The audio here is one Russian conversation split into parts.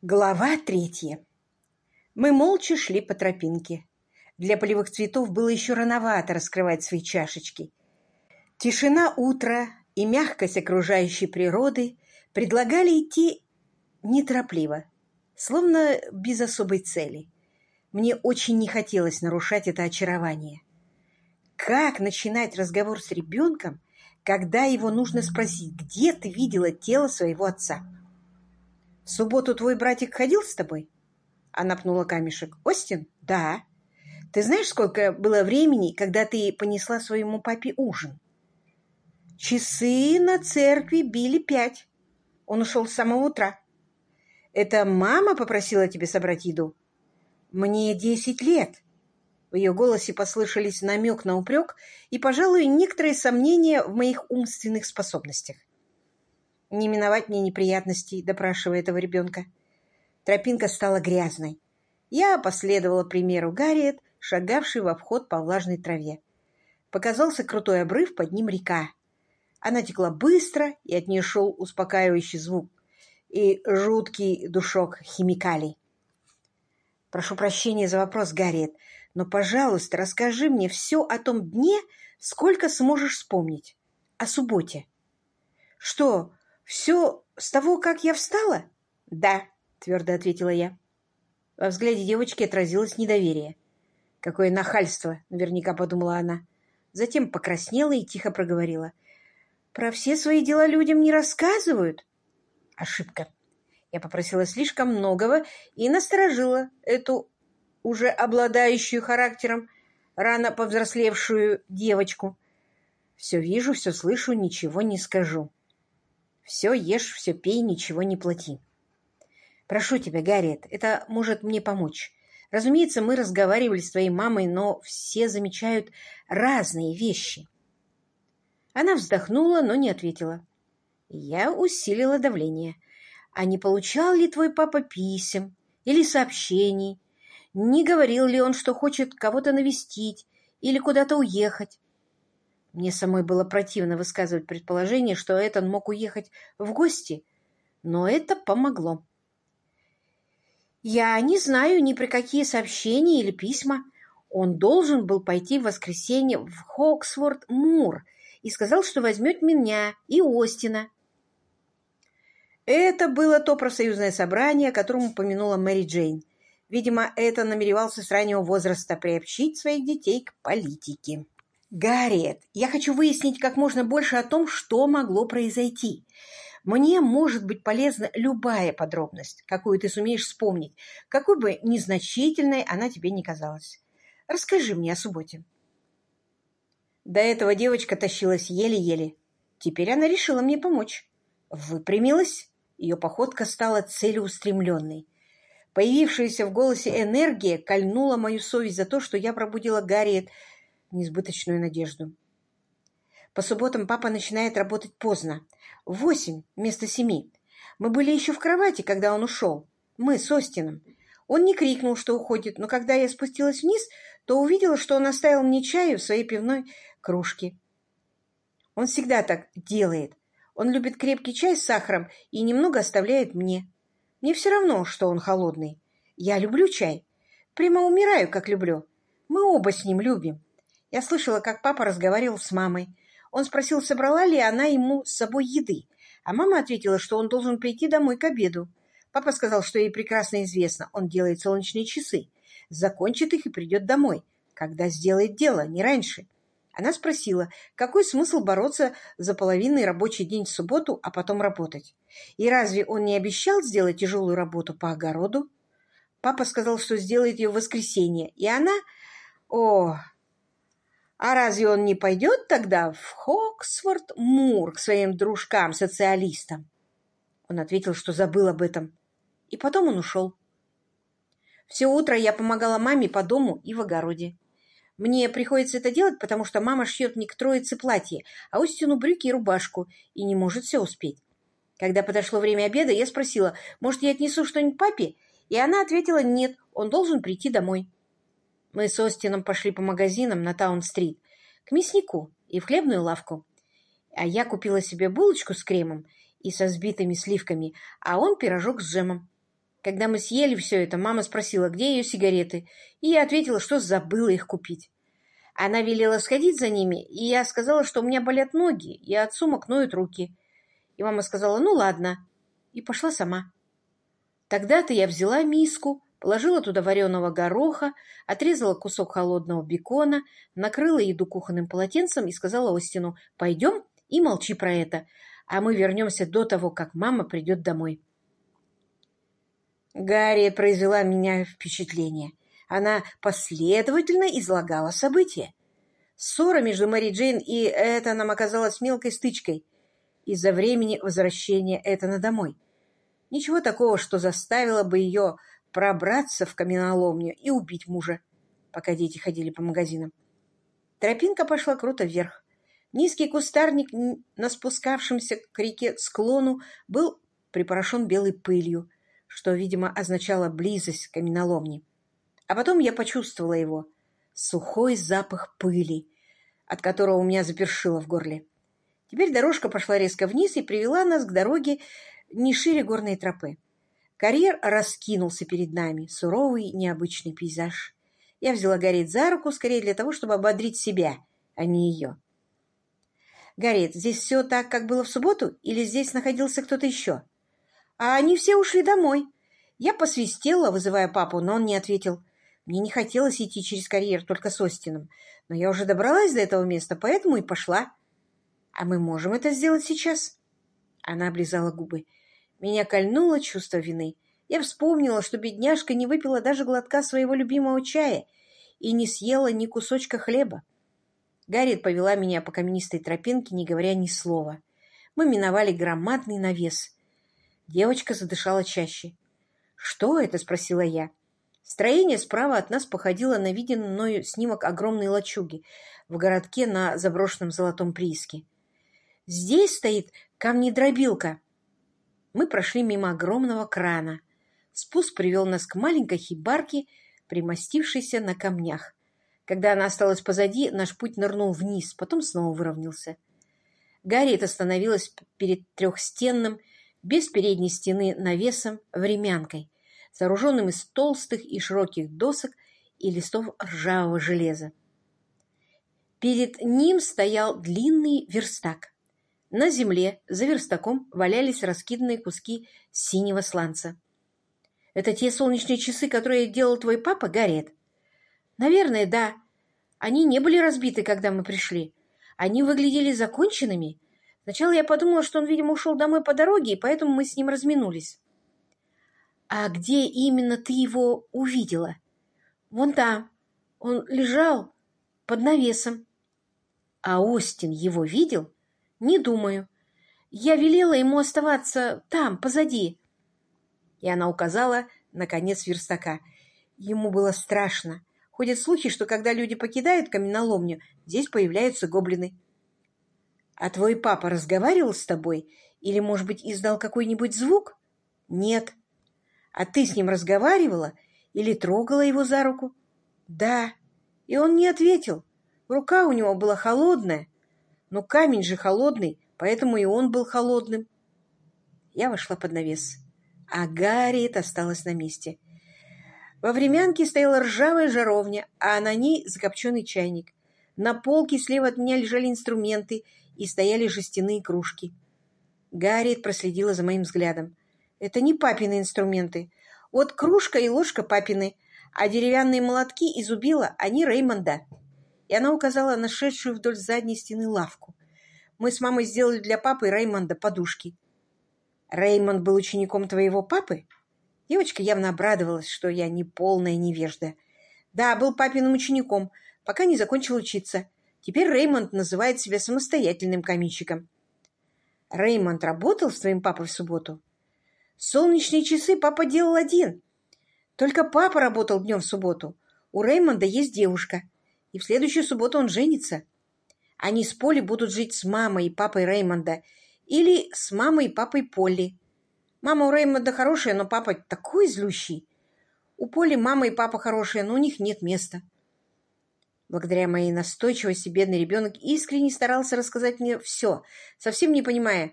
Глава третья. Мы молча шли по тропинке. Для полевых цветов было еще рановато раскрывать свои чашечки. Тишина утра и мягкость окружающей природы предлагали идти неторопливо, словно без особой цели. Мне очень не хотелось нарушать это очарование. Как начинать разговор с ребенком, когда его нужно спросить, где ты видела тело своего отца? В субботу твой братик ходил с тобой? Она пнула камешек. Остин? Да. Ты знаешь, сколько было времени, когда ты понесла своему папе ужин? Часы на церкви били пять. Он ушел с самого утра. Это мама попросила тебе собрать еду? Мне десять лет. В ее голосе послышались намек на упрек и, пожалуй, некоторые сомнения в моих умственных способностях. Не миновать мне неприятностей, допрашивая этого ребенка. Тропинка стала грязной. Я последовала примеру Гарриет, шагавшей в обход по влажной траве. Показался крутой обрыв, под ним река. Она текла быстро, и от нее шел успокаивающий звук и жуткий душок химикалий. Прошу прощения за вопрос, Гарриет, но, пожалуйста, расскажи мне все о том дне, сколько сможешь вспомнить. О субботе. Что, все с того, как я встала? Да, твердо ответила я. Во взгляде девочки отразилось недоверие. Какое нахальство, наверняка подумала она. Затем покраснела и тихо проговорила. Про все свои дела людям не рассказывают. Ошибка. Я попросила слишком многого и насторожила эту уже обладающую характером рано повзрослевшую девочку. Все вижу, все слышу, ничего не скажу. Все ешь, все пей, ничего не плати. Прошу тебя, Гарриет, это может мне помочь. Разумеется, мы разговаривали с твоей мамой, но все замечают разные вещи. Она вздохнула, но не ответила. Я усилила давление. А не получал ли твой папа писем или сообщений? Не говорил ли он, что хочет кого-то навестить или куда-то уехать? Мне самой было противно высказывать предположение, что Этан мог уехать в гости, но это помогло. Я не знаю ни при какие сообщения или письма. Он должен был пойти в воскресенье в Хоксфорд-Мур и сказал, что возьмет меня и Остина. Это было то профсоюзное собрание, о котором упомянула Мэри Джейн. Видимо, это намеревался с раннего возраста приобщить своих детей к политике. Гарриет, я хочу выяснить как можно больше о том, что могло произойти. Мне может быть полезна любая подробность, какую ты сумеешь вспомнить, какой бы незначительной она тебе не казалась. Расскажи мне о субботе. До этого девочка тащилась еле-еле. Теперь она решила мне помочь. Выпрямилась, ее походка стала целеустремленной. Появившаяся в голосе энергия кольнула мою совесть за то, что я пробудила Гарриет несбыточную надежду. По субботам папа начинает работать поздно, восемь вместо семи. Мы были еще в кровати, когда он ушел. Мы с Остином. Он не крикнул, что уходит, но когда я спустилась вниз, то увидела, что он оставил мне чаю в своей пивной кружке. Он всегда так делает. Он любит крепкий чай с сахаром и немного оставляет мне. Мне все равно, что он холодный. Я люблю чай. Прямо умираю, как люблю. Мы оба с ним любим. Я слышала, как папа разговаривал с мамой. Он спросил, собрала ли она ему с собой еды, а мама ответила, что он должен прийти домой к обеду. Папа сказал, что ей прекрасно известно, он делает солнечные часы, закончит их и придет домой, когда сделает дело, не раньше. Она спросила, какой смысл бороться за половинный рабочий день в субботу, а потом работать? И разве он не обещал сделать тяжелую работу по огороду? Папа сказал, что сделает ее в воскресенье, и она... О, а разве он не пойдет тогда в Хоксфорд-Мур к своим дружкам-социалистам? Он ответил, что забыл об этом. И потом он ушел. Все утро я помогала маме по дому и в огороде. Мне приходится это делать, потому что мама шьет мне к троице платье, а Устину брюки и рубашку, и не может все успеть. Когда подошло время обеда, я спросила, может, я отнесу что-нибудь папе? И она ответила, нет, он должен прийти домой. Мы с Остином пошли по магазинам на Таун-стрит, к мяснику и в хлебную лавку. А я купила себе булочку с кремом и со сбитыми сливками, а он пирожок с джемом. Когда мы съели все это, мама спросила, где ее сигареты, и я ответила, что забыла их купить. Она велела сходить за ними, и я сказала, что у меня болят ноги, и от сумок ноют руки. И мама сказала, ну ладно, и пошла сама. Тогда-то я взяла миску, положила туда вареного гороха, отрезала кусок холодного бекона, накрыла еду кухонным полотенцем и сказала Остину, пойдем и молчи про это, а мы вернемся до того, как мама придет домой. Гарри произвела меня впечатление. Она последовательно излагала события. Ссора между Мэри Джейн и Этаном оказалась мелкой стычкой из-за времени возвращения Этана домой. Ничего такого, что заставило бы ее пробраться в каменоломню и убить мужа, пока дети ходили по магазинам. Тропинка пошла круто вверх. Низкий кустарник на спускавшемся к реке склону был припорошен белой пылью, что, видимо, означало близость к каменоломне. А потом я почувствовала его. Сухой запах пыли, от которого у меня запершило в горле. Теперь дорожка пошла резко вниз и привела нас к дороге не шире горной тропы. Карьер раскинулся перед нами, суровый, необычный пейзаж. Я взяла Гарриет за руку, скорее для того, чтобы ободрить себя, а не ее. «Гарриет, здесь все так, как было в субботу, или здесь находился кто-то еще?» а они все ушли домой. Я посвистела, вызывая папу, но он не ответил. Мне не хотелось идти через карьер только с Остином, но я уже добралась до этого места, поэтому и пошла. А мы можем это сделать сейчас? Она облизала губы. Меня кольнуло чувство вины. Я вспомнила, что бедняжка не выпила даже глотка своего любимого чая и не съела ни кусочка хлеба. Гарриет повела меня по каменистой тропинке, не говоря ни слова. Мы миновали громадный навес — Девочка задышала чаще. «Что это?» — спросила я. Строение справа от нас походило на виденный мною снимок огромной лачуги в городке на заброшенном золотом прииске. «Здесь стоит камнедробилка». Мы прошли мимо огромного крана. Спуск привел нас к маленькой хибарке, примостившейся на камнях. Когда она осталась позади, наш путь нырнул вниз, потом снова выровнялся. Гарриет остановилась перед трехстенным без передней стены навесом времянкой, сооруженным из толстых и широких досок и листов ржавого железа. Перед ним стоял длинный верстак. На земле за верстаком валялись раскиданные куски синего сланца. «Это те солнечные часы, которые делал твой папа, Гарриет?» «Наверное, да. Они не были разбиты, когда мы пришли. Они выглядели законченными, Сначала я подумала, что он, видимо, ушел домой по дороге, и поэтому мы с ним разминулись. «А где именно ты его увидела?» «Вон там. Он лежал под навесом». «А Остин его видел?» «Не думаю. Я велела ему оставаться там, позади». И она указала на конец верстака. Ему было страшно. Ходят слухи, что когда люди покидают каменоломню, здесь появляются гоблины. А твой папа разговаривал с тобой? Или, может быть, издал какой-нибудь звук? Нет. А ты с ним разговаривала? Или трогала его за руку? Да. И он не ответил. Рука у него была холодная. Но камень же холодный, поэтому и он был холодным. Я вошла под навес, а Гарриет осталась на месте. Во времянке стояла ржавая жаровня, а на ней закопченный чайник. На полке слева от меня лежали инструменты и стояли жестяные кружки. Гарриет проследила за моим взглядом. «Это не папины инструменты. Вот кружка и ложка папины, а деревянные молотки и зубила они Реймонда». И она указала на шедшую вдоль задней стены лавку. «Мы с мамой сделали для папы Реймонда подушки». «Реймонд был учеником твоего папы?» Девочка явно обрадовалась, что я не полная невежда. «Да, был папиным учеником, пока не закончил учиться. Теперь Реймонд называет себя самостоятельным каменщиком. Реймонд работал с твоим папой в субботу? Солнечные часы папа делал один. Только папа работал днем в субботу. У Реймонда есть девушка. И в следующую субботу он женится. Они с Полли будут жить с мамой и папой Реймонда. Или с мамой и папой Полли. Мама у Реймонда хорошая, но папа такой злющий. У Поли мама и папа хорошие, но у них нет места. Благодаря моей настойчивости бедный ребенок искренне старался рассказать мне все, совсем не понимая,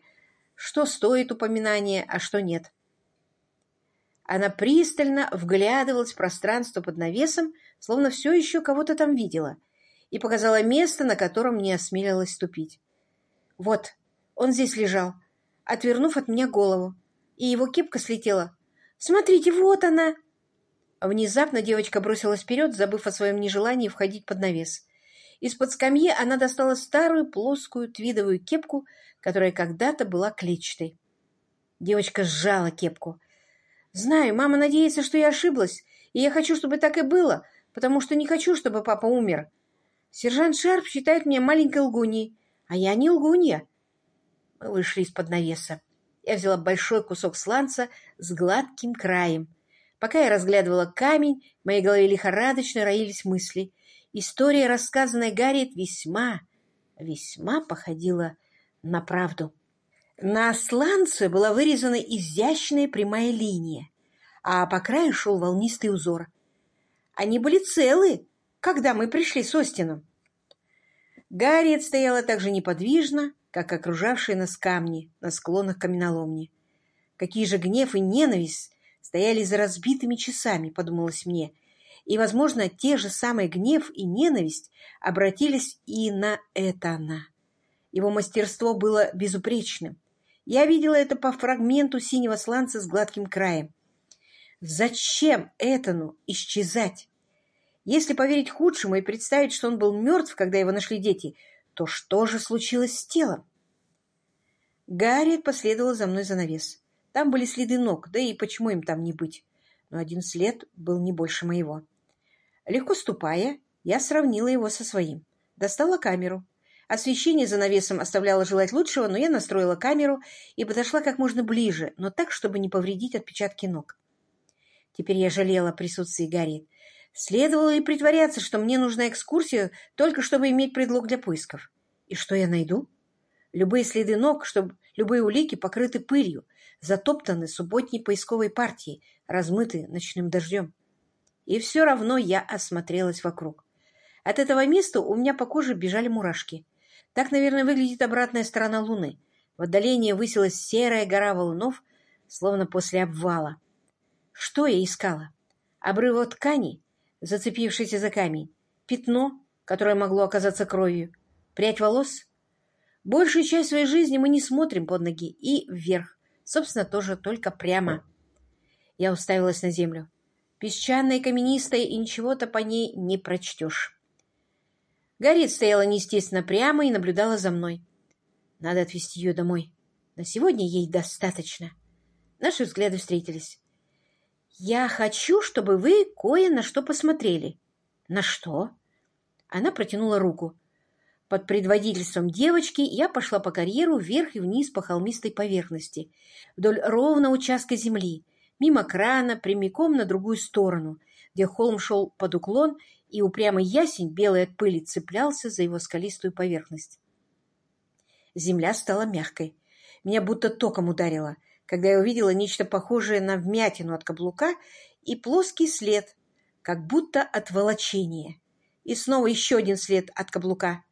что стоит упоминание, а что нет. Она пристально вглядывалась в пространство под навесом, словно все еще кого-то там видела, и показала место, на котором не осмелилась ступить. Вот, он здесь лежал, отвернув от меня голову, и его кепка слетела. «Смотрите, вот она!» Внезапно девочка бросилась вперед, забыв о своем нежелании входить под навес. Из-под скамьи она достала старую плоскую твидовую кепку, которая когда-то была клетчатой. Девочка сжала кепку. «Знаю, мама надеется, что я ошиблась, и я хочу, чтобы так и было, потому что не хочу, чтобы папа умер. Сержант Шарп считает меня маленькой лгуньей, а я не лгунья». Мы вышли из-под навеса. Я взяла большой кусок сланца с гладким краем. Пока я разглядывала камень, в моей голове лихорадочно роились мысли. История, рассказанная Гарриет, весьма, весьма походила на правду. На сланце была вырезана изящная прямая линия, а по краю шел волнистый узор. Они были целы, когда мы пришли с Остином. Гарриет стояла так же неподвижно, как окружавшие нас камни на склонах каменоломни. Какие же гнев и ненависть стояли за разбитыми часами, подумалось мне, и, возможно, те же самые гнев и ненависть обратились и на Этана. Его мастерство было безупречным. Я видела это по фрагменту синего сланца с гладким краем. Зачем Этану исчезать? Если поверить худшему и представить, что он был мертв, когда его нашли дети, то что же случилось с телом? Гарри последовала за мной за навес. Там были следы ног, да и почему им там не быть? Но один след был не больше моего. Легко ступая, я сравнила его со своим. Достала камеру. Освещение за навесом оставляло желать лучшего, но я настроила камеру и подошла как можно ближе, но так, чтобы не повредить отпечатки ног. Теперь я жалела о присутствии Гарри. Следовало ли притворяться, что мне нужна экскурсия, только чтобы иметь предлог для поисков? И что я найду? Любые следы ног, чтобы любые улики покрыты пылью, затоптаны субботней поисковой партией, размыты ночным дождем. И все равно я осмотрелась вокруг. От этого места у меня по коже бежали мурашки. Так, наверное, выглядит обратная сторона Луны. В отдалении высилась серая гора валунов, словно после обвала. Что я искала? Обрывок ткани, зацепившийся за камень, пятно, которое могло оказаться кровью, прядь волос. Большую часть своей жизни мы не смотрим под ноги и вверх. Собственно, тоже только прямо. Я уставилась на землю. Песчаная, каменистая, и ничего-то по ней не прочтешь. Гарриет стояла неестественно прямо и наблюдала за мной. Надо отвезти ее домой. На сегодня ей достаточно. Наши взгляды встретились. «Я хочу, чтобы вы кое на что посмотрели». «На что?» Она протянула руку. Под предводительством девочки я пошла по карьеру вверх и вниз по холмистой поверхности, вдоль ровного участка земли, мимо крана, прямиком на другую сторону, где холм шел под уклон, и упрямый ясень, белый от пыли, цеплялся за его скалистую поверхность. Земля стала мягкой. Меня будто током ударило, когда я увидела нечто похожее на вмятину от каблука и плоский след, как будто от волочения. И снова еще один след от каблука.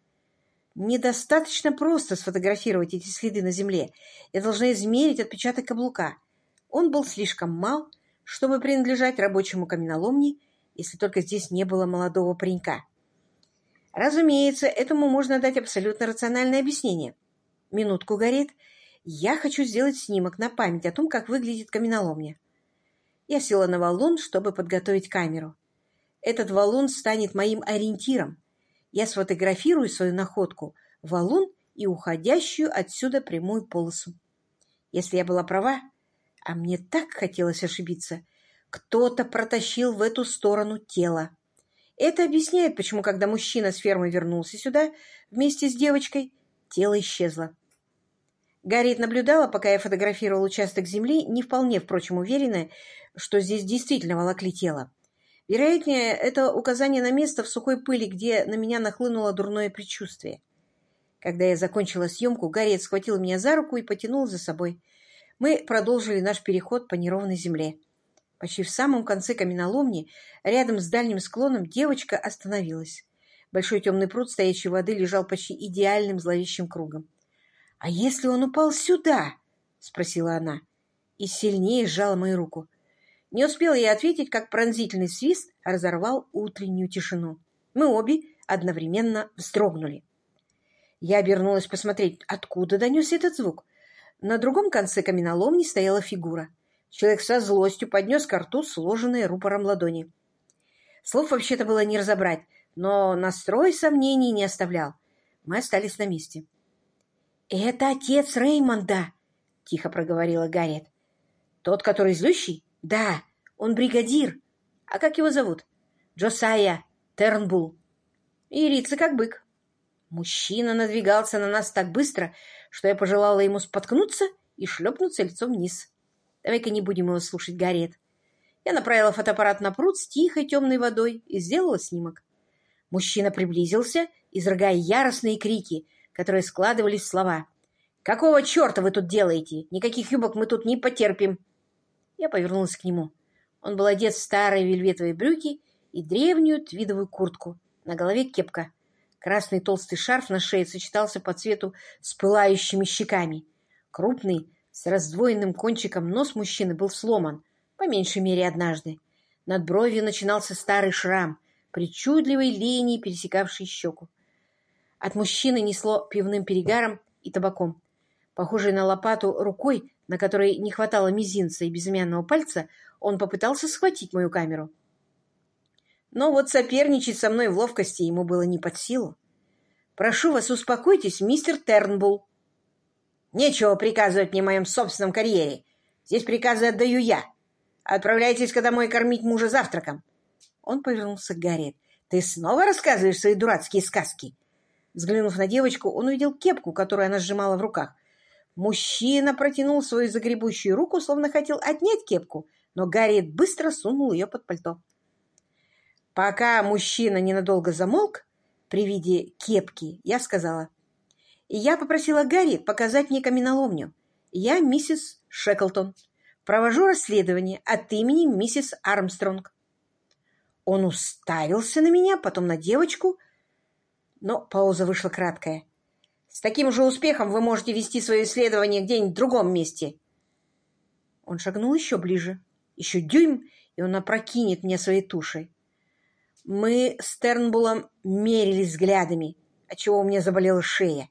Недостаточно просто сфотографировать эти следы на земле. Я должна измерить отпечаток каблука. Он был слишком мал, чтобы принадлежать рабочему каменоломне, если только здесь не было молодого паренька. Разумеется, этому можно дать абсолютно рациональное объяснение. Минутку горит. Я хочу сделать снимок на память о том, как выглядит каменоломня. Я села на валун, чтобы подготовить камеру. Этот валун станет моим ориентиром, я сфотографирую свою находку, валун и уходящую отсюда прямую полосу. Если я была права, а мне так хотелось ошибиться, кто-то протащил в эту сторону тело. Это объясняет, почему, когда мужчина с фермы вернулся сюда вместе с девочкой, тело исчезло. Гарриет наблюдала, пока я фотографировал участок земли, не вполне, впрочем, уверенная, что здесь действительно волокли тело. Вероятнее, это указание на место в сухой пыли, где на меня нахлынуло дурное предчувствие. Когда я закончила съемку, Гарриет схватил меня за руку и потянул за собой. Мы продолжили наш переход по неровной земле. Почти в самом конце каменоломни, рядом с дальним склоном, девочка остановилась. Большой темный пруд стоячей воды лежал почти идеальным зловещим кругом. «А если он упал сюда?» — спросила она. И сильнее сжала мою руку. Не успела я ответить, как пронзительный свист разорвал утреннюю тишину. Мы обе одновременно вздрогнули. Я обернулась посмотреть, откуда донесся этот звук. На другом конце каменоломни стояла фигура. Человек со злостью поднес к рту сложенные рупором ладони. Слов вообще-то было не разобрать, но настрой сомнений не оставлял. Мы остались на месте. «Это отец Реймонда!» — тихо проговорила Гарриет. «Тот, который злющий?» «Да, он бригадир. А как его зовут?» «Джосайя Тернбул». И рица как бык. Мужчина надвигался на нас так быстро, что я пожелала ему споткнуться и шлепнуться лицом вниз. Давай-ка не будем его слушать, Гарриет. Я направила фотоаппарат на пруд с тихой темной водой и сделала снимок. Мужчина приблизился, изрыгая яростные крики, которые складывались в слова. «Какого черта вы тут делаете? Никаких юбок мы тут не потерпим!» Я повернулась к нему. Он был одет в старые вельветовые брюки и древнюю твидовую куртку. На голове кепка. Красный толстый шарф на шее сочетался по цвету с пылающими щеками. Крупный, с раздвоенным кончиком нос мужчины был сломан, по меньшей мере однажды. Над бровью начинался старый шрам, причудливой линией, пересекавшей щеку. От мужчины несло пивным перегаром и табаком. Похожей на лопату рукой, на которой не хватало мизинца и безымянного пальца, он попытался схватить мою камеру. Но вот соперничать со мной в ловкости ему было не под силу. «Прошу вас, успокойтесь, мистер Тернбулл». «Нечего приказывать мне в моем собственном карьере. Здесь приказы отдаю я. Отправляйтесь-ка домой кормить мужа завтраком». Он повернулся к Гарри. «Ты снова рассказываешь свои дурацкие сказки?» Взглянув на девочку, он увидел кепку, которую она сжимала в руках. Мужчина протянул свою загребущую руку, словно хотел отнять кепку, но Гарриет быстро сунул ее под пальто. Пока мужчина ненадолго замолк при виде кепки, я сказала. И я попросила Гарри показать мне каменоломню. Я миссис Шеклтон. Провожу расследование от имени миссис Армстронг. Он уставился на меня, потом на девочку, но пауза вышла краткая. С таким же успехом вы можете вести свое исследование где-нибудь в другом месте. Он шагнул еще ближе. Еще дюйм, и он опрокинет меня своей тушей. Мы с Тернбулом мерились взглядами, отчего у меня заболела шея.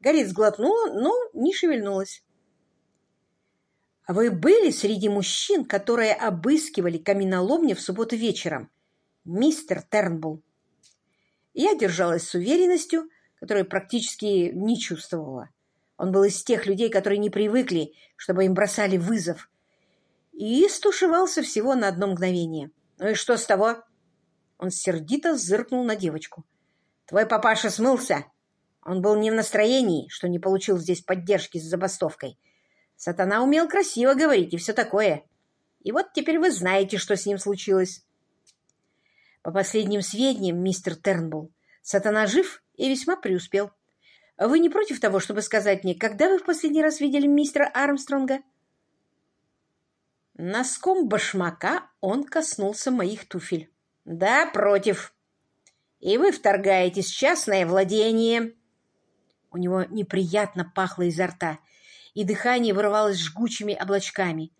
Горит сглотнула, но не шевельнулась. «Вы были среди мужчин, которые обыскивали каменоломни в субботу вечером, мистер Тернбул?» Я держалась с уверенностью, которую практически не чувствовала. Он был из тех людей, которые не привыкли, чтобы им бросали вызов. И стушевался всего на одно мгновение. «Ну и что с того?» Он сердито зыркнул на девочку. «Твой папаша смылся. Он был не в настроении, что не получил здесь поддержки с забастовкой. Сатана умел красиво говорить и все такое. И вот теперь вы знаете, что с ним случилось». По последним сведениям, мистер Тернбулл, Сатана жив и весьма преуспел. Вы не против того, чтобы сказать мне, когда вы в последний раз видели мистера Армстронга? Носком башмака он коснулся моих туфель. Да, против. И вы вторгаетесь в частное владение. У него неприятно пахло изо рта, и дыхание вырывалось жгучими облачками,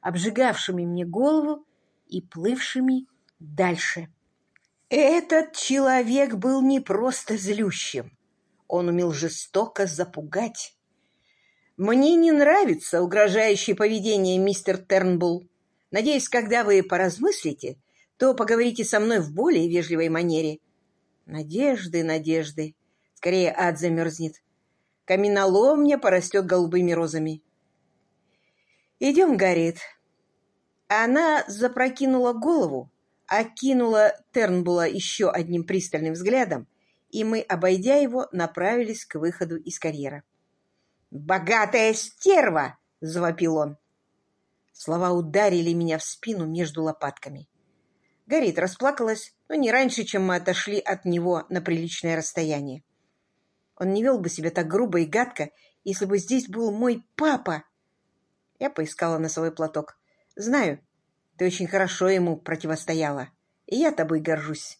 обжигавшими мне голову и плывшими дальше. Этот человек был не просто злющим. Он умел жестоко запугать. Мне не нравится угрожающее поведение, мистер Тернбулл. Надеюсь, когда вы поразмыслите, то поговорите со мной в более вежливой манере. Надежды, надежды. Скорее ад замерзнет. Каменоломня порастет голубыми розами. Идем, Гарриет. Она запрокинула голову, окинула Тернбула еще одним пристальным взглядом, и мы, обойдя его, направились к выходу из карьера. «Богатая стерва!» — завопил он. Слова ударили меня в спину между лопатками. Горит расплакалась, но не раньше, чем мы отошли от него на приличное расстояние. Он не вел бы себя так грубо и гадко, если бы здесь был мой папа. Я поискала носовой платок. Знаю, ты очень хорошо ему противостояла, и я тобой горжусь.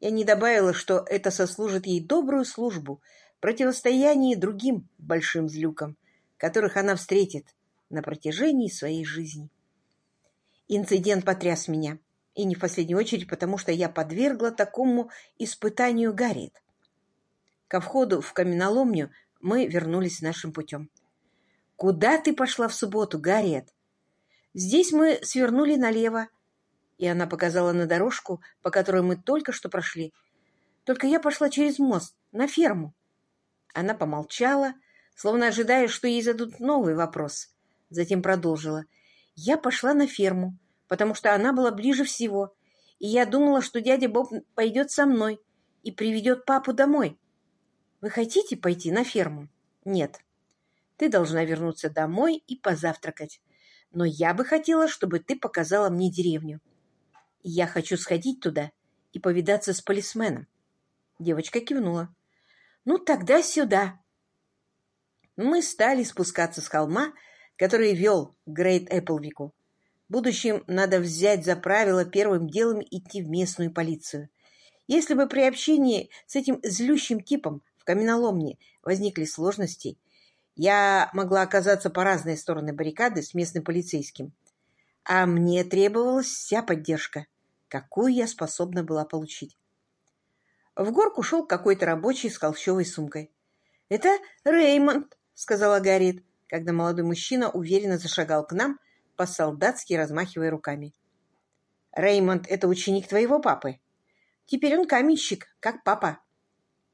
Я не добавила, что это сослужит ей добрую службу в противостоянии другим большим злюкам, которых она встретит на протяжении своей жизни. Инцидент потряс меня. И не в последнюю очередь, потому что я подвергла такому испытанию Гарриет. Ко входу в каменоломню мы вернулись нашим путем. «Куда ты пошла в субботу, Гарриет?» «Здесь мы свернули налево». И она показала на дорожку, по которой мы только что прошли. «Только я пошла через мост, на ферму». Она помолчала, словно ожидая, что ей зададут новый вопрос. Затем продолжила. «Я пошла на ферму, потому что она была ближе всего, и я думала, что дядя Боб пойдет со мной и приведет папу домой. Вы хотите пойти на ферму? Нет. Ты должна вернуться домой и позавтракать. Но я бы хотела, чтобы ты показала мне деревню. Я хочу сходить туда и повидаться с полисменом. Девочка кивнула. Ну, тогда сюда. Мы стали спускаться с холма, который вел Грейт Эпплвику. Будущим надо взять за правило первым делом идти в местную полицию. Если бы при общении с этим злющим типом в каменоломне возникли сложности, я могла оказаться по разные стороны баррикады с местным полицейским. А мне требовалась вся поддержка, какую я способна была получить. В горку шел какой-то рабочий с холщовой сумкой. «Это Реймонд», — сказала Гарриет, когда молодой мужчина уверенно зашагал к нам, по-солдатски размахивая руками. «Реймонд — это ученик твоего папы. Теперь он каменщик, как папа.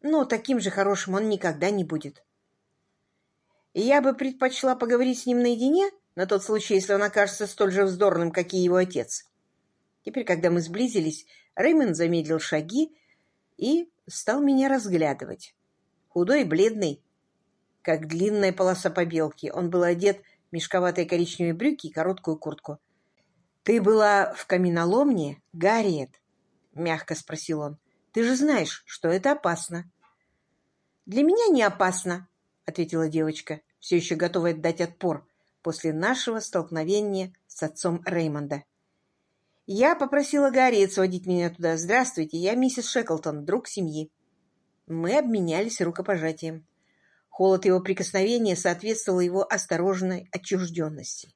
Но таким же хорошим он никогда не будет». «Я бы предпочла поговорить с ним наедине, на тот случай, если он окажется столь же вздорным, как и его отец». Теперь, когда мы сблизились, Реймонд замедлил шаги и стал меня разглядывать. Худой бледный, как длинная полоса побелки. Он был одет мешковатые коричневые брюки и короткую куртку. «Ты была в каменоломне, Гарриет?» — мягко спросил он. «Ты же знаешь, что это опасно». «Для меня не опасно», — ответила девочка, все еще готовая дать отпор после нашего столкновения с отцом Реймонда. «Я попросила Гарриет сводить меня туда. Здравствуйте, я миссис Шеклтон, друг семьи». Мы обменялись рукопожатием. Холод его прикосновения соответствовал его осторожной отчужденности.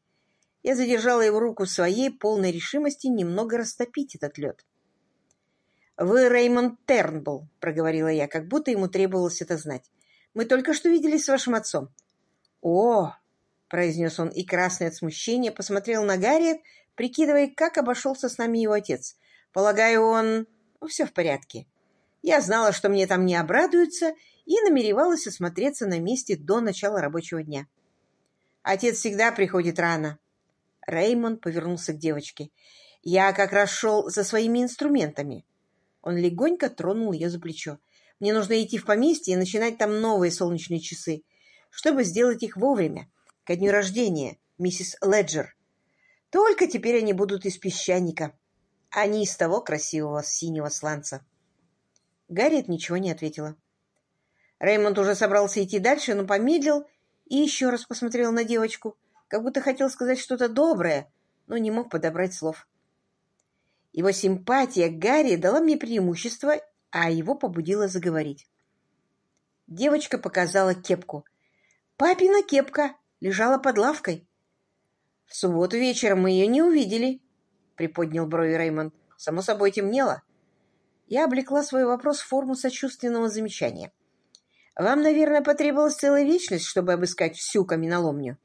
Я задержала его руку в своей полной решимости немного растопить этот лед. «Вы Реймонд Тернбл», — проговорила я, как будто ему требовалось это знать. «Мы только что виделись с вашим отцом». «О!» — произнес он и, красный от смущения, посмотрел на Гарриет, прикидывая, как обошелся с нами его отец. «Полагаю, он...» ну, «Все в порядке. Я знала, что мне там не обрадуются, и намеревалась осмотреться на месте до начала рабочего дня. Отец всегда приходит рано. Реймонд повернулся к девочке. Я как раз шел за своими инструментами. Он легонько тронул ее за плечо. Мне нужно идти в поместье и начинать там новые солнечные часы, чтобы сделать их вовремя, ко дню рождения, миссис Леджер. Только теперь они будут из песчаника, а не из того красивого синего сланца. Гарриет ничего не ответила. Реймонд уже собрался идти дальше, но помедлил и еще раз посмотрел на девочку, как будто хотел сказать что-то доброе, но не мог подобрать слов. Его симпатия к Гарри дала мне преимущество, а его побудила заговорить. Девочка показала кепку. «Папина кепка лежала под лавкой». «В субботу вечером мы ее не увидели», — приподнял брови Реймонд. «Само собой темнело». Я облекла свой вопрос в форму сочувственного замечания. Вам, наверное, потребовалась целая вечность, чтобы обыскать всю каменоломню.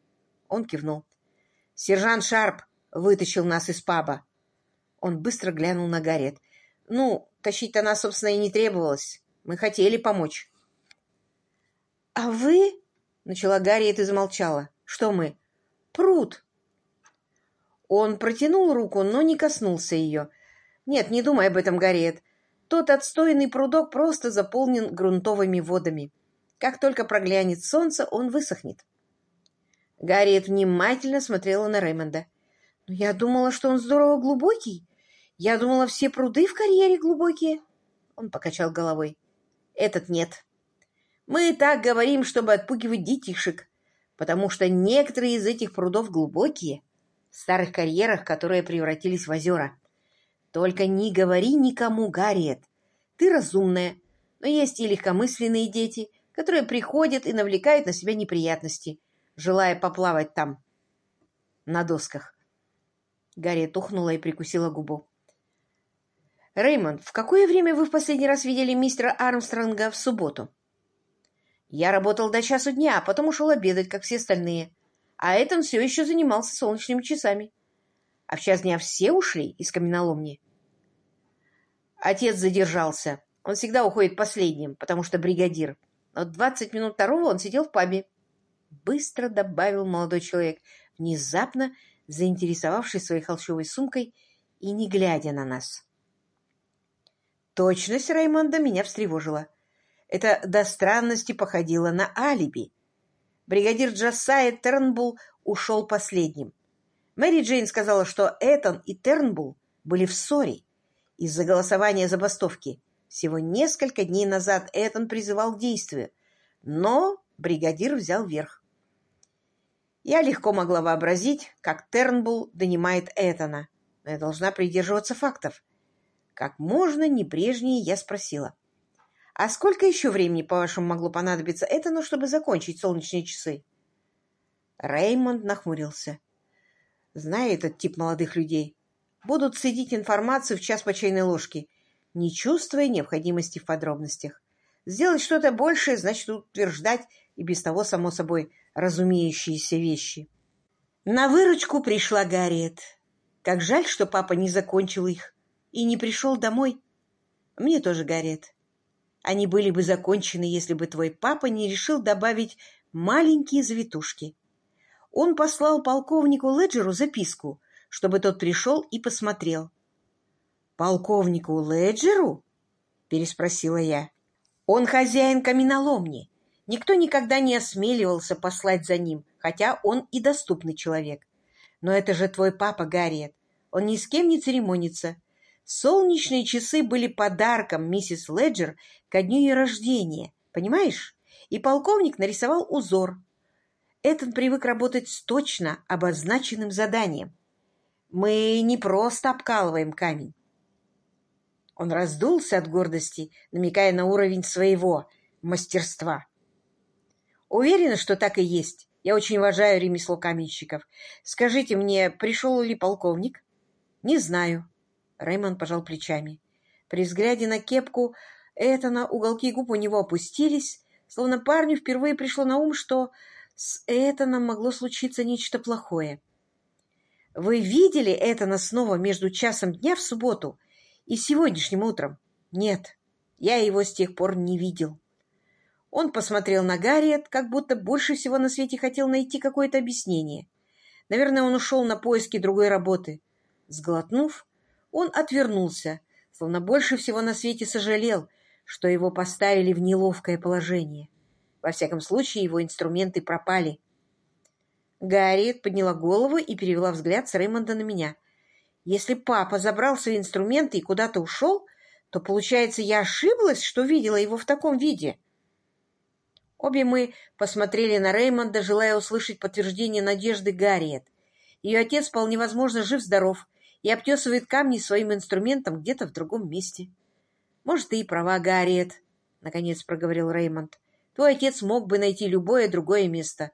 Он кивнул. Сержант Шарп вытащил нас из паба. Он быстро глянул на Гарет. Ну, тащить-то нас, собственно, и не требовалось. Мы хотели помочь. — А вы? — начала Гарриет и замолчала. — Что мы? — Пруд. Он протянул руку, но не коснулся ее. — Нет, не думай об этом, Гарриет. Тот отстойный прудок просто заполнен грунтовыми водами. Как только проглянет солнце, он высохнет. Гарриет внимательно смотрела на Рэймонда. «Но я думала, что он здорово глубокий. Я думала, все пруды в карьере глубокие». Он покачал головой. «Этот нет. Мы так говорим, чтобы отпугивать детишек, потому что некоторые из этих прудов глубокие, в старых карьерах, которые превратились в озера. Только не говори никому, Гарриет. Ты разумная, но есть и легкомысленные дети — которые приходят и навлекают на себя неприятности, желая поплавать там на досках. Гарри тухнула и прикусила губу. «Реймонд, в какое время вы в последний раз видели мистера Армстронга в субботу?» «Я работал до часу дня, а потом ушел обедать, как все остальные. А Этан все еще занимался солнечными часами. А в час дня все ушли из каменоломни?» Отец задержался. Он всегда уходит последним, потому что бригадир. Но двадцать минут второго он сидел в пабе. Быстро добавил молодой человек, внезапно заинтересовавшись своей холщовой сумкой и не глядя на нас. Точность Раймонда меня встревожила. Это до странности походило на алиби. Бригадир Джасая Тернбул ушел последним. Мэри Джейн сказала, что Этон и Тернбул были в ссоре из-за голосования забастовки. Всего несколько дней назад Этон призывал к действию, но бригадир взял верх. Я легко могла вообразить, как Тернбул донимает Этона, но я должна придерживаться фактов. Как можно небрежнее я спросила. «А сколько еще времени, по-вашему, могло понадобиться Этону, чтобы закончить солнечные часы?» Реймонд нахмурился. Зная этот тип молодых людей, будут цедить информацию в час по чайной ложке, не чувствуя необходимости в подробностях. Сделать что-то большее значит утверждать и без того, само собой, разумеющиеся вещи. На выручку пришла Гарриет. Как жаль, что папа не закончил их и не пришел домой. Мне тоже горит. Они были бы закончены, если бы твой папа не решил добавить маленькие завитушки. Он послал полковнику Леджеру записку, чтобы тот пришел и посмотрел. «Полковнику Леджеру?» — переспросила я. «Он хозяин каменоломни. Никто никогда не осмеливался послать за ним, хотя он и доступный человек. Но это же твой папа, Гарриет. Он ни с кем не церемонится. Солнечные часы были подарком миссис Леджер ко дню ее рождения, понимаешь? И полковник нарисовал узор. Этот привык работать с точно обозначенным заданием. Мы не просто обкалываем камень. Он раздулся от гордости, намекая на уровень своего мастерства. Уверена, что так и есть. Я очень уважаю ремесло каменщиков. Скажите мне, пришел ли полковник? Не знаю. Рэймон пожал плечами. При взгляде на кепку Этана уголки губ у него опустились, словно парню впервые пришло на ум, что с Этаном могло случиться нечто плохое. «Вы видели Этана снова между часом дня в субботу и сегодняшним утром?» «Нет, я его с тех пор не видел». Он посмотрел на Гарриет, как будто больше всего на свете хотел найти какое-то объяснение. Наверное, он ушел на поиски другой работы. Сглотнув, он отвернулся, словно больше всего на свете сожалел, что его поставили в неловкое положение. Во всяком случае, его инструменты пропали. Гарриет подняла голову и перевела взгляд с Рэймонда на меня. «Если папа забрал свои инструменты и куда-то ушел, то, получается, я ошиблась, что видела его в таком виде». Обе мы посмотрели на Реймонда, желая услышать подтверждение надежды Гарриет. Ее отец вполне возможно жив-здоров и обтесывает камни своим инструментом где-то в другом месте. «Может, ты и права, Гарриет», — наконец проговорил Реймонд. «Твой отец мог бы найти любое другое место.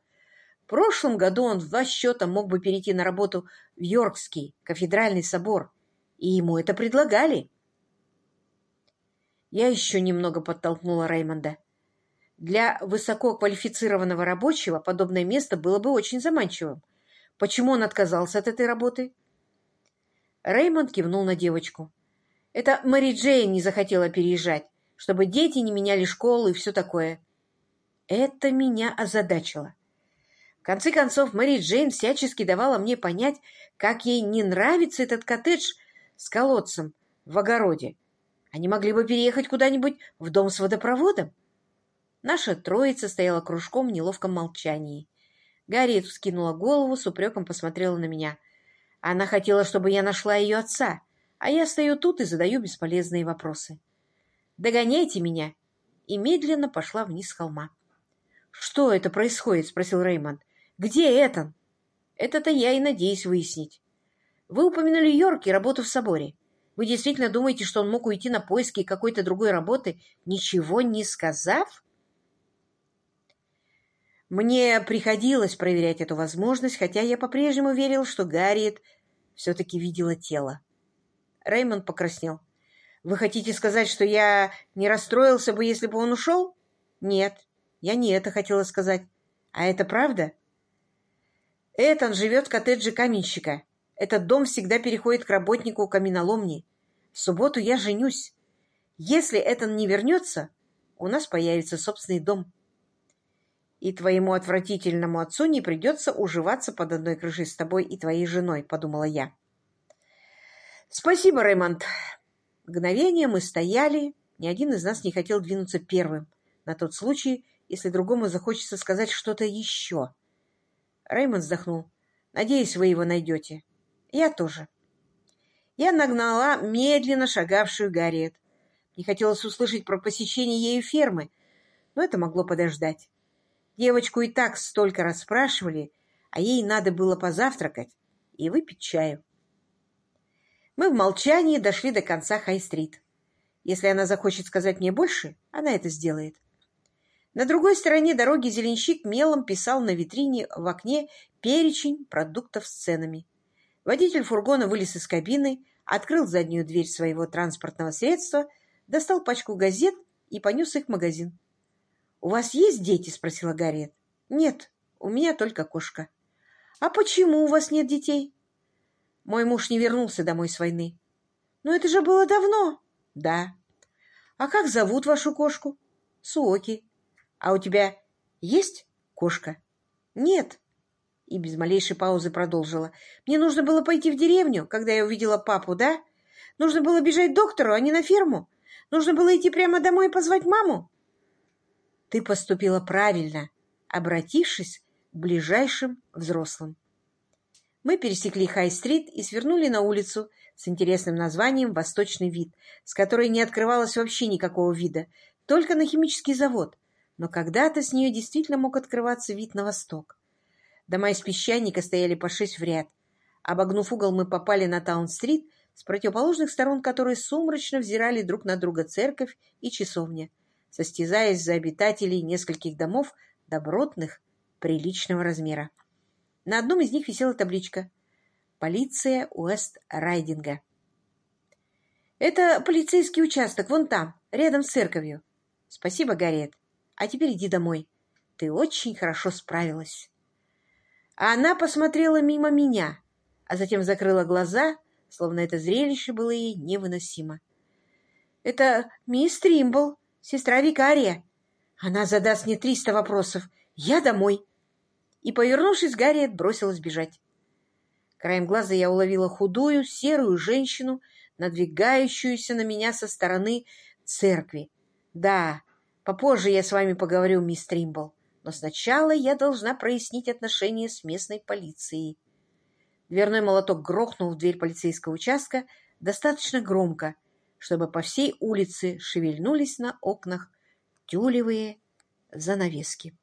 В прошлом году он в два счета мог бы перейти на работу в Йоркский кафедральный собор, и ему это предлагали». Я еще немного подтолкнула Реймонда. Для высококвалифицированного рабочего подобное место было бы очень заманчивым. Почему он отказался от этой работы? Реймонд кивнул на девочку. Это Мэри Джейн не захотела переезжать, чтобы дети не меняли школу и все такое. Это меня озадачило. В конце концов, Мэри Джейн всячески давала мне понять, как ей не нравится этот коттедж с колодцем в огороде. Они могли бы переехать куда-нибудь в дом с водопроводом. Наша троица стояла кружком в неловком молчании. Гарриет вскинула голову, с упреком посмотрела на меня. Она хотела, чтобы я нашла ее отца, а я стою тут и задаю бесполезные вопросы. «Догоняйте меня!» И медленно пошла вниз с холма. «Что это происходит?» — спросил Реймонд. «Где Этан?» «Это-то я и надеюсь выяснить. Вы упомянули Йорк и работу в соборе. Вы действительно думаете, что он мог уйти на поиски какой-то другой работы, ничего не сказав?» Мне приходилось проверять эту возможность, хотя я по-прежнему верил, что Гарриет все-таки видела тело. Реймонд покраснел. «Вы хотите сказать, что я не расстроился бы, если бы он ушел?» «Нет, я не это хотела сказать. А это правда?» «Этан живет в коттедже каменщика. Этот дом всегда переходит к работнику каменоломни. В субботу я женюсь. Если Этан не вернется, у нас появится собственный дом. И твоему отвратительному отцу не придется уживаться под одной крышей с тобой и твоей женой, подумала я. Спасибо, Рэймонд. Мгновение мы стояли, ни один из нас не хотел двинуться первым, на тот случай, если другому захочется сказать что-то еще. Рэймонд вздохнул. Надеюсь, вы его найдете. Я тоже. Я нагнала медленно шагавшую Гарриет. Не хотелось услышать про посещение ею фермы, но это могло подождать. Девочку и так столько расспрашивали, а ей надо было позавтракать и выпить чаю. Мы в молчании дошли до конца Хай-стрит. Если она захочет сказать мне больше, она это сделает. На другой стороне дороги зеленщик мелом писал на витрине в окне перечень продуктов с ценами. Водитель фургона вылез из кабины, открыл заднюю дверь своего транспортного средства достал пачку газет и понес их в магазин. «У вас есть дети?» — спросила Гарриет. «Нет, у меня только кошка». «А почему у вас нет детей?» «Мой муж не вернулся домой с войны». «Но это же было давно». «Да». «А как зовут вашу кошку?» «Суоки». «А у тебя есть кошка?» «Нет». И без малейшей паузы продолжила. «Мне нужно было пойти в деревню, когда я увидела папу, да? Нужно было бежать к доктору, а не на ферму. Нужно было идти прямо домой и позвать маму. Ты поступила правильно, обратившись к ближайшим взрослым. Мы пересекли Хай-стрит и свернули на улицу с интересным названием «Восточный вид», с которой не открывалось вообще никакого вида, только на химический завод, но когда-то с нее действительно мог открываться вид на восток. Дома из песчаника стояли по шесть в ряд. Обогнув угол, мы попали на Таун-стрит, с противоположных сторон которой сумрачно взирали друг на друга церковь и часовня, состязаясь за обитателей нескольких домов добротных, приличного размера. На одном из них висела табличка «Полиция Уэст-Райдинга». «Это полицейский участок, вон там, рядом с церковью». «Спасибо, Гарриет. А теперь иди домой. Ты очень хорошо справилась». А она посмотрела мимо меня, а затем закрыла глаза словно это зрелище было ей невыносимо. «Это мисс Тримбл, сестра викария. Она задаст мне триста вопросов. Я домой!» И, повернувшись, Гарриет бросилась бежать. Краем глаза я уловила худую, серую женщину, надвигающуюся на меня со стороны церкви. «Да, попозже я с вами поговорю, мисс Тримбл, но сначала я должна прояснить отношения с местной полицией». Дверной молоток грохнул в дверь полицейского участка достаточно громко, чтобы по всей улице шевельнулись на окнах тюлевые занавески.